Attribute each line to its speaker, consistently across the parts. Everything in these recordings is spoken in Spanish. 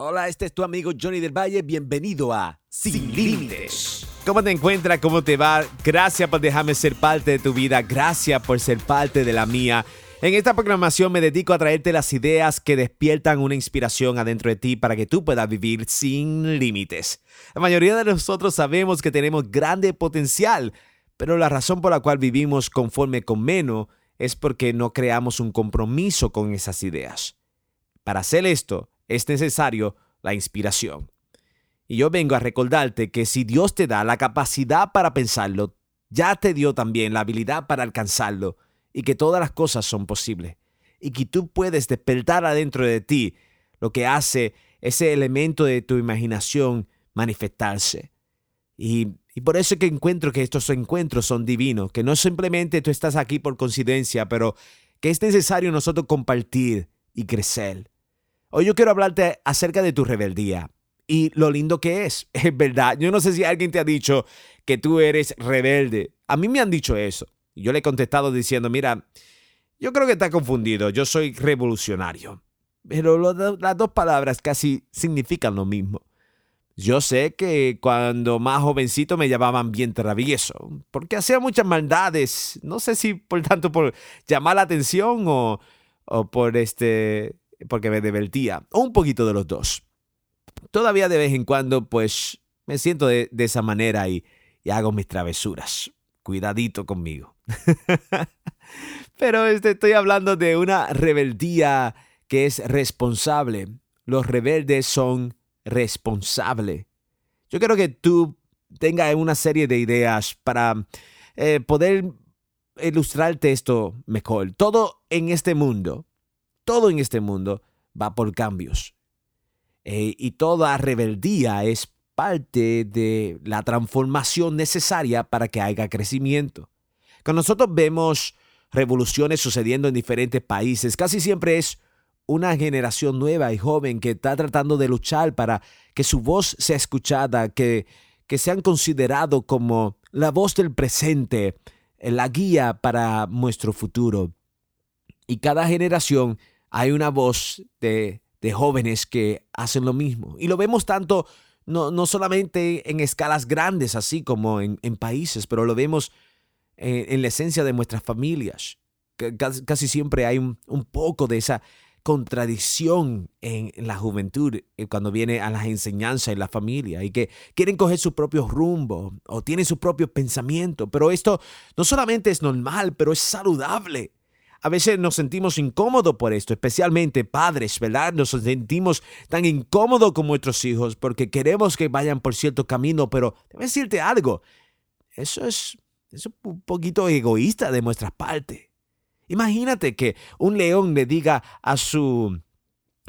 Speaker 1: Hola, este es tu amigo Johnny del Valle. Bienvenido a Sin Límites. ¿Cómo te encuentras? ¿Cómo te va? Gracias por dejarme ser parte de tu vida. Gracias por ser parte de la mía. En esta programación me dedico a traerte las ideas que despiertan una inspiración adentro de ti para que tú puedas vivir sin límites. La mayoría de nosotros sabemos que tenemos grande potencial, pero la razón por la cual vivimos conforme con menos es porque no creamos un compromiso con esas ideas. Para hacer esto es necesario la inspiración. Y yo vengo a recordarte que si Dios te da la capacidad para pensarlo, ya te dio también la habilidad para alcanzarlo y que todas las cosas son posibles y que tú puedes despertar adentro de ti lo que hace ese elemento de tu imaginación manifestarse. Y, y por eso es que encuentro que estos encuentros son divinos, que no simplemente tú estás aquí por coincidencia, pero que es necesario nosotros compartir y crecer. Hoy yo quiero hablarte acerca de tu rebeldía y lo lindo que es. Es verdad, yo no sé si alguien te ha dicho que tú eres rebelde. A mí me han dicho eso. Yo le he contestado diciendo, mira, yo creo que está confundido, yo soy revolucionario. Pero las dos palabras casi significan lo mismo. Yo sé que cuando más jovencito me llamaban bien travieso, porque hacía muchas maldades. No sé si por tanto por llamar la atención o, o por este, porque me divertía, o un poquito de los dos. Todavía de vez en cuando, pues, me siento de, esa manera y, hago mis travesuras. Cuidadito conmigo. Pero este, estoy hablando de una rebeldía que es responsable. Los rebeldes son responsables. Yo quiero que tú tengas una serie de ideas para eh, poder ilustrarte esto mejor. Todo en este mundo, todo en este mundo va por cambios. Eh, y toda rebeldía es parte de la transformación necesaria para que haya crecimiento. Cuando nosotros vemos revoluciones sucediendo en diferentes países, casi siempre es una generación nueva y joven que está tratando de luchar para que su voz sea escuchada, que, que sean considerados como la voz del presente, eh, la guía para nuestro futuro. Y cada generación hay una voz de, de jóvenes que hacen lo mismo. Y lo vemos tanto, no, no solamente en escalas grandes, así como en, países, pero lo vemos en, la esencia de nuestras familias. Casi, siempre hay un, poco de esa contradicción en, la juventud eh, cuando viene a las enseñanzas en la familia y que quieren coger su propio rumbo o tienen su propio pensamiento. Pero esto no solamente es normal, pero es saludable. A veces nos sentimos incómodos por esto, especialmente padres, ¿verdad? Nos sentimos tan incómodos con nuestros hijos porque queremos que vayan por cierto camino, pero debo decirte algo, eso es es un poquito egoísta de nuestra parte. Imagínate que un león le diga a su,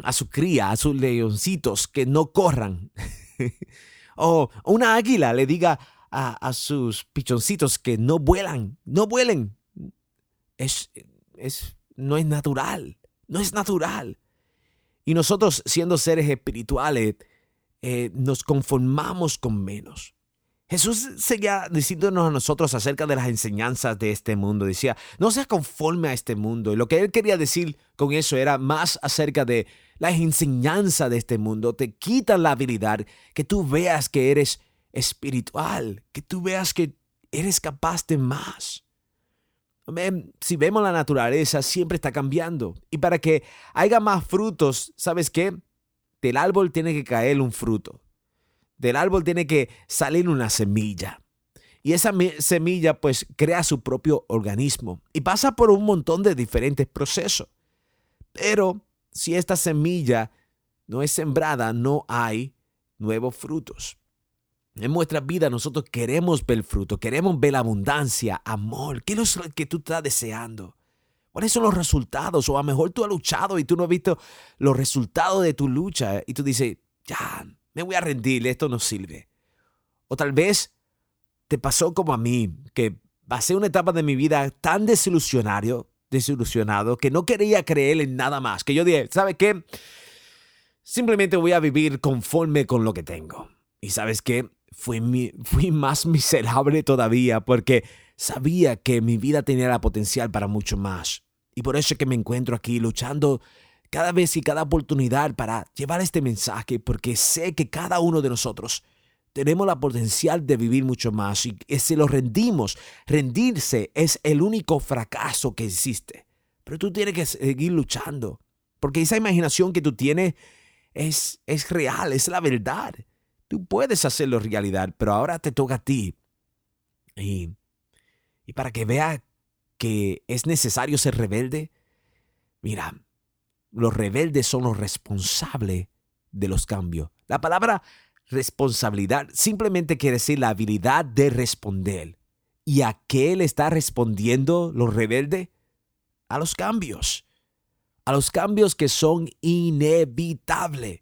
Speaker 1: a su cría, a sus leoncitos, que no corran. o una águila le diga a, a, sus pichoncitos que no vuelan, no vuelen. Es, es, no es natural, no es natural. Y nosotros siendo seres espirituales, eh, nos conformamos con menos. Jesús seguía diciéndonos a nosotros acerca de las enseñanzas de este mundo. Decía, no seas conforme a este mundo. Y lo que él quería decir con eso era más acerca de las enseñanzas de este mundo. Te quitan la habilidad que tú veas que eres espiritual, que tú veas que eres capaz de más. Si vemos la naturaleza, siempre está cambiando. Y para que haya más frutos, ¿sabes qué? Del árbol tiene que caer un fruto del árbol tiene que salir una semilla. Y esa semilla pues crea su propio organismo y pasa por un montón de diferentes procesos. Pero si esta semilla no es sembrada, no hay nuevos frutos. En nuestra vida nosotros queremos ver fruto, queremos ver la abundancia, amor. ¿Qué es lo que tú estás deseando? ¿Cuáles son los resultados? O a lo mejor tú has luchado y tú no has visto los resultados de tu lucha y tú dices, ya, me voy a rendir, esto no sirve. O tal vez te pasó como a mí, que pasé una etapa de mi vida tan desilusionario, desilusionado, que no quería creer en nada más, que yo dije, ¿sabe qué? Simplemente voy a vivir conforme con lo que tengo. Y sabes qué? Fui, fui más miserable todavía porque sabía que mi vida tenía la potencial para mucho más. Y por eso es que me encuentro aquí luchando cada vez y cada oportunidad para llevar este mensaje, porque sé que cada uno de nosotros tenemos la potencial de vivir mucho más y si lo rendimos, rendirse es el único fracaso que existe. Pero tú tienes que seguir luchando, porque esa imaginación que tú tienes es, es real, es la verdad. Tú puedes hacerlo realidad, pero ahora te toca a ti. Y, para que vea que es necesario ser rebelde, mira, los rebeldes son los responsables de los cambios. La palabra responsabilidad simplemente quiere decir la habilidad de responder. ¿Y a qué le está respondiendo los rebeldes? A los cambios. A los cambios que son inevitables.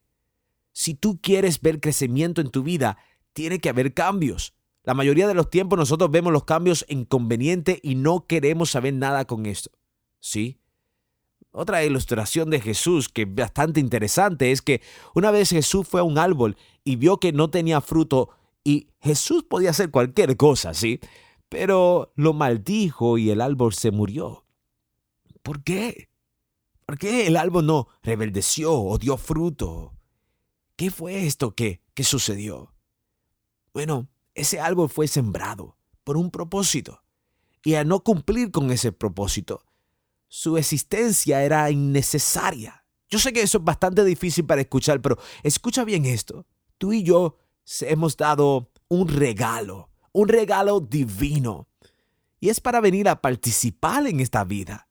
Speaker 1: Si tú quieres ver crecimiento en tu vida, tiene que haber cambios. La mayoría de los tiempos nosotros vemos los cambios inconvenientes y no queremos saber nada con esto. ¿Sí? Otra ilustración de Jesús que es bastante interesante es que una vez Jesús fue a un árbol y vio que no tenía fruto y Jesús podía hacer cualquier cosa, ¿sí? Pero lo maldijo y el árbol se murió. ¿Por qué? ¿Por qué el árbol no rebeldeció o dio fruto? ¿Qué fue esto que, sucedió? Bueno, ese árbol fue sembrado por un propósito y al no cumplir con ese propósito, su existencia era innecesaria. Yo sé que eso es bastante difícil para escuchar, pero escucha bien esto. Tú y yo hemos dado un regalo, un regalo divino. Y es para venir a participar en esta vida.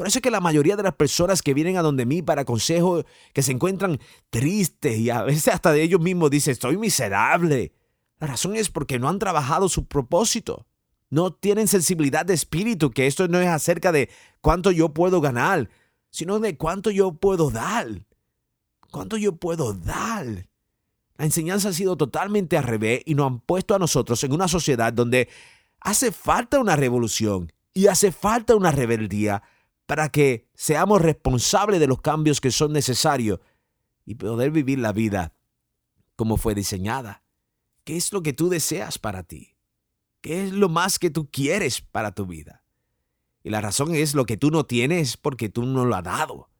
Speaker 1: Por eso es que la mayoría de las personas que vienen a donde mí para consejo, que se encuentran tristes y a veces hasta de ellos mismos dicen, estoy miserable. La razón es porque no han trabajado su propósito no tienen sensibilidad de espíritu, que esto no es acerca de cuánto yo puedo ganar, sino de cuánto yo puedo dar. ¿Cuánto yo puedo dar? La enseñanza ha sido totalmente al revés y nos han puesto a nosotros en una sociedad donde hace falta una revolución y hace falta una rebeldía para que seamos responsables de los cambios que son necesarios y poder vivir la vida como fue diseñada. ¿Qué es lo que tú deseas para ti? ¿Qué es lo más que tú quieres para tu vida? Y la razón es lo que tú no tienes porque tú no lo has dado.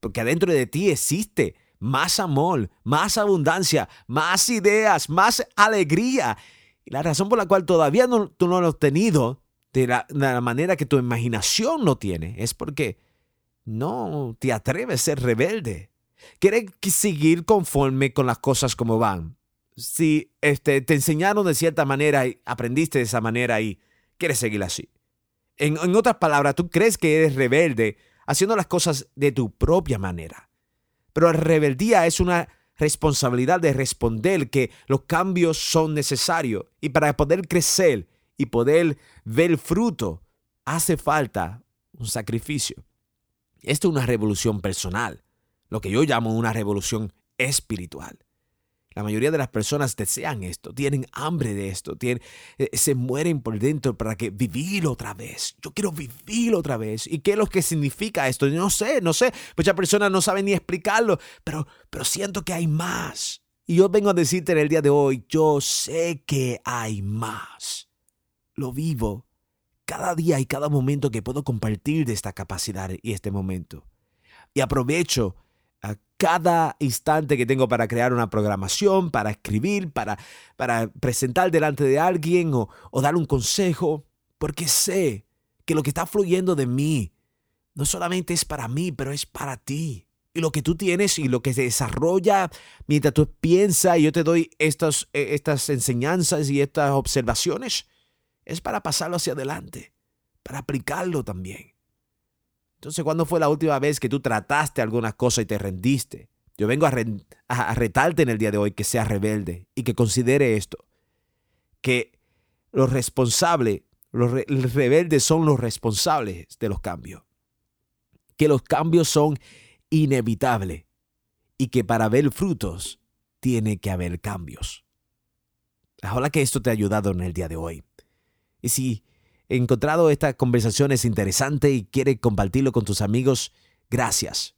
Speaker 1: Porque adentro de ti existe más amor, más abundancia, más ideas, más alegría. Y la razón por la cual todavía no, tú no lo has tenido de la, manera que tu imaginación lo tiene es porque no te atreves a ser rebelde. Quieres seguir conforme con las cosas como van si este, te enseñaron de cierta manera y aprendiste de esa manera y quieres seguir así. En, en otras palabras, tú crees que eres rebelde haciendo las cosas de tu propia manera. Pero la rebeldía es una responsabilidad de responder que los cambios son necesarios y para poder crecer y poder ver fruto hace falta un sacrificio. Esto es una revolución personal, lo que yo llamo una revolución espiritual. La mayoría de las personas desean esto, tienen hambre de esto, tienen, eh, se mueren por dentro para que vivir otra vez. Yo quiero vivir otra vez. ¿Y qué es lo que significa esto? No sé, no sé. Muchas personas no saben ni explicarlo, pero, pero siento que hay más. Y yo vengo a decirte en el día de hoy, yo sé que hay más. Lo vivo cada día y cada momento que puedo compartir de esta capacidad y este momento. Y aprovecho cada instante que tengo para crear una programación, para escribir, para, para presentar delante de alguien o, o dar un consejo, porque sé que lo que está fluyendo de mí no solamente es para mí, pero es para ti. Y lo que tú tienes y lo que se desarrolla mientras tú piensas y yo te doy estas, eh, estas enseñanzas y estas observaciones, es para pasarlo hacia adelante, para aplicarlo también. Entonces, ¿cuándo fue la última vez que tú trataste alguna cosa y te rendiste? Yo vengo a, retarte en el día de hoy que seas rebelde y que considere esto, que los responsables, los rebeldes son los responsables de los cambios, que los cambios son inevitables y que para ver frutos tiene que haber cambios. Ojalá que esto te ha ayudado en el día de hoy. Y si encontrado esta conversación es interesante y quiere compartirlo con tus amigos, gracias.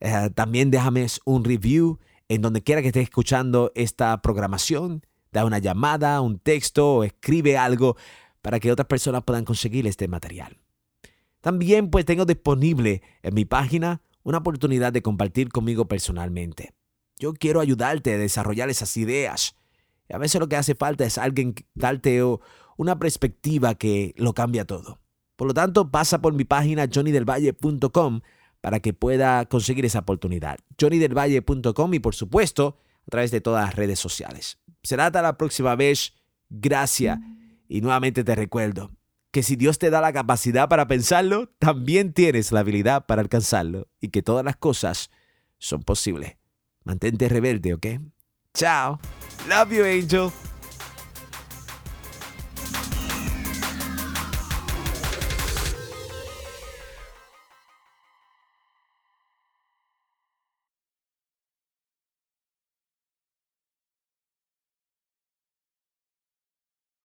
Speaker 1: Eh, también déjame un review en donde quiera que estés escuchando esta programación. Da una llamada, un texto o escribe algo para que otras personas puedan conseguir este material. También pues tengo disponible en mi página una oportunidad de compartir conmigo personalmente. Yo quiero ayudarte a desarrollar esas ideas. A veces lo que hace falta es alguien darte una perspectiva que lo cambia todo. Por lo tanto, pasa por mi página johnnydelvalle.com para que pueda conseguir esa oportunidad. johnnydelvalle.com y por supuesto a través de todas las redes sociales. Será hasta la próxima vez. Gracias. Y nuevamente te recuerdo que si Dios te da la capacidad para pensarlo, también tienes la habilidad para alcanzarlo y que todas las cosas son posibles. Mantente rebelde, ¿ok? Chao. Love you, Angel.